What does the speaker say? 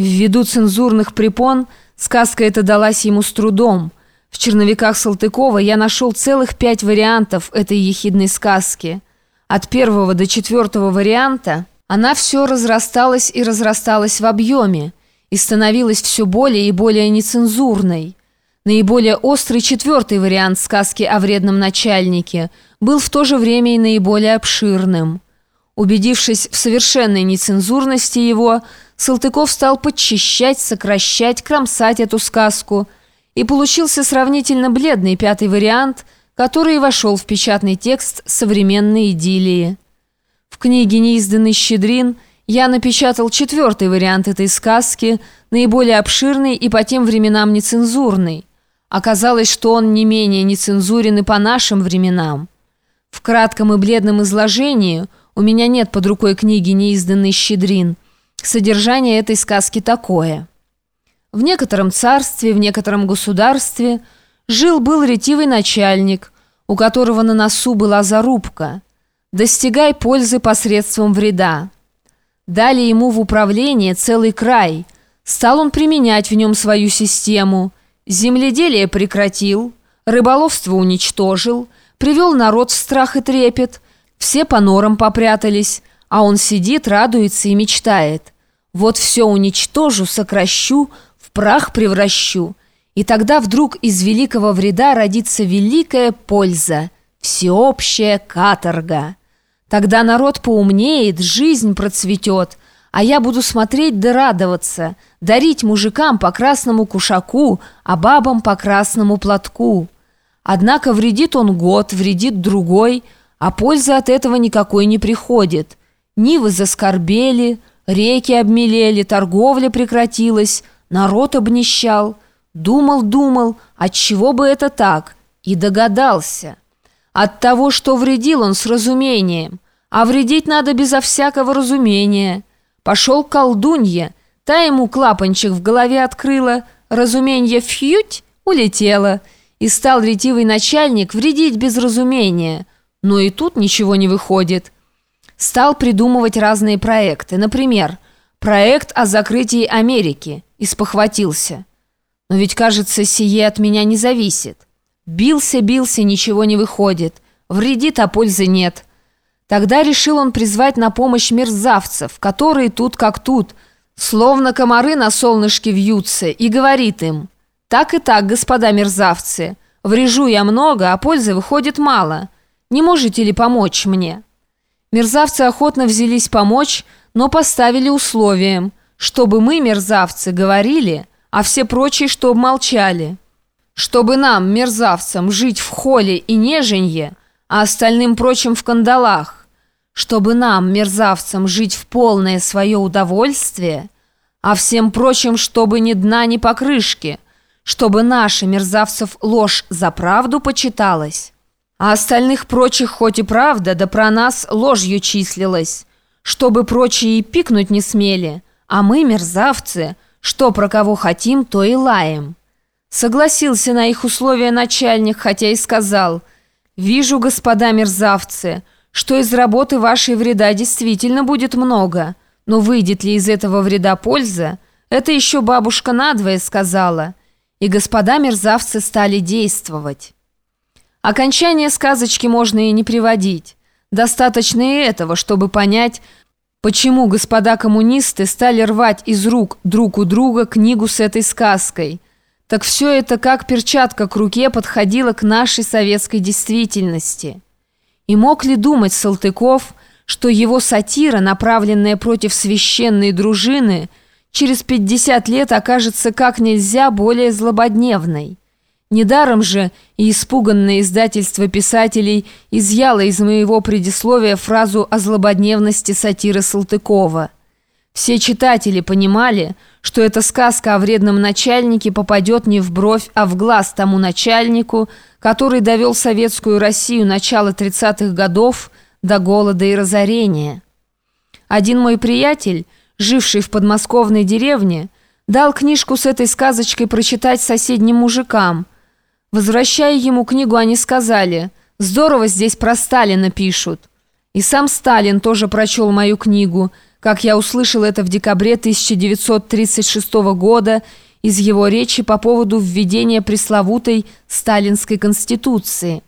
Ввиду цензурных препон сказка эта далась ему с трудом. В черновиках Салтыкова я нашел целых пять вариантов этой ехидной сказки. От первого до четвертого варианта она все разрасталась и разрасталась в объеме и становилась все более и более нецензурной. Наиболее острый четвертый вариант сказки о вредном начальнике был в то же время и наиболее обширным. Убедившись в совершенной нецензурности его, Салтыков стал подчищать, сокращать, кромсать эту сказку, и получился сравнительно бледный пятый вариант, который вошел в печатный текст современной идиллии. В книге «Неизданный щедрин» я напечатал четвертый вариант этой сказки, наиболее обширный и по тем временам нецензурный. Оказалось, что он не менее нецензурен и по нашим временам. В кратком и бледном изложении у меня нет под рукой книги «Неизданный щедрин». Содержание этой сказки такое. В некотором царстве, в некотором государстве жил-был ретивый начальник, у которого на носу была зарубка. «Достигай пользы посредством вреда». Дали ему в управление целый край. Стал он применять в нем свою систему – Земледелие прекратил, рыболовство уничтожил, привел народ в страх и трепет, все по норам попрятались, а он сидит, радуется и мечтает. Вот все уничтожу, сокращу, в прах превращу. И тогда вдруг из великого вреда родится великая польза, всеобщая каторга. Тогда народ поумнеет, жизнь процветет, а я буду смотреть да радоваться, дарить мужикам по красному кушаку, а бабам по красному платку. Однако вредит он год, вредит другой, а пользы от этого никакой не приходит. Нивы заскорбели, реки обмелели, торговля прекратилась, народ обнищал. Думал, думал, отчего бы это так, и догадался. От того, что вредил он с разумением, а вредить надо безо всякого разумения – Пошел колдунья, та ему клапанчик в голове открыла, разуменье фьють улетело, и стал ретивый начальник вредить без разумения. Но и тут ничего не выходит. Стал придумывать разные проекты. Например, проект о закрытии Америки. И спохватился. Но ведь, кажется, сие от меня не зависит. Бился, бился, ничего не выходит. Вредит, а пользы нет. Тогда решил он призвать на помощь мерзавцев, которые тут как тут, словно комары на солнышке вьются, и говорит им, «Так и так, господа мерзавцы, врежу я много, а пользы выходит мало. Не можете ли помочь мне?» Мерзавцы охотно взялись помочь, но поставили условием, чтобы мы, мерзавцы, говорили, а все прочие, чтобы молчали. Чтобы нам, мерзавцам, жить в холе и неженье, а остальным прочим в кандалах чтобы нам, мерзавцам, жить в полное свое удовольствие, а всем прочим, чтобы ни дна, ни покрышки, чтобы наша, мерзавцев, ложь за правду почиталась, а остальных прочих хоть и правда, да про нас ложью числилась, чтобы прочие и пикнуть не смели, а мы, мерзавцы, что про кого хотим, то и лаем. Согласился на их условия начальник, хотя и сказал, «Вижу, господа мерзавцы», что из работы вашей вреда действительно будет много, но выйдет ли из этого вреда польза, это еще бабушка надвое сказала, и господа мерзавцы стали действовать. Окончание сказочки можно и не приводить. Достаточно и этого, чтобы понять, почему господа коммунисты стали рвать из рук друг у друга книгу с этой сказкой. Так все это как перчатка к руке подходило к нашей советской действительности. И мог ли думать Салтыков, что его сатира, направленная против священной дружины, через 50 лет окажется как нельзя более злободневной? Недаром же и испуганное издательство писателей изъяло из моего предисловия фразу о злободневности сатиры Салтыкова – все читатели понимали, что эта сказка о вредном начальнике попадет не в бровь, а в глаз тому начальнику, который довел советскую Россию начала 30-х годов до голода и разорения. Один мой приятель, живший в подмосковной деревне, дал книжку с этой сказочкой прочитать соседним мужикам. Возвращая ему книгу, они сказали «Здорово здесь про Сталина пишут». И сам Сталин тоже прочел мою книгу – как я услышал это в декабре 1936 года из его речи по поводу введения пресловутой Сталинской Конституции.